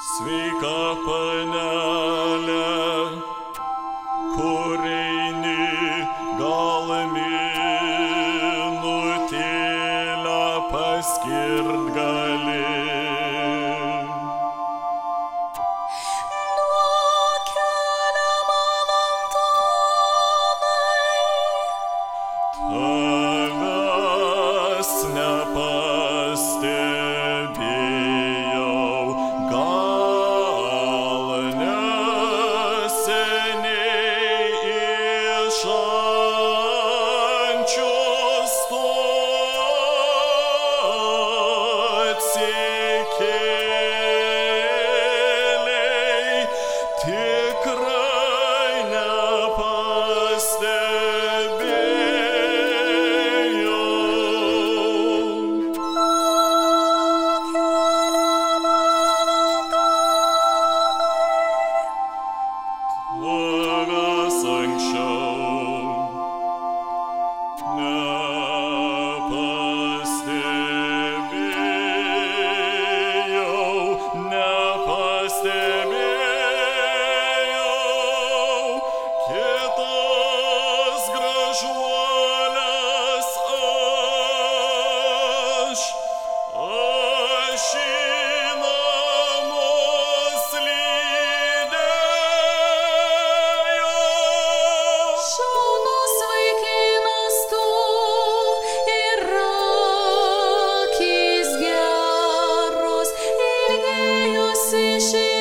Sveika panelė, kur eini, gal minutėlę paskirt gali. No. she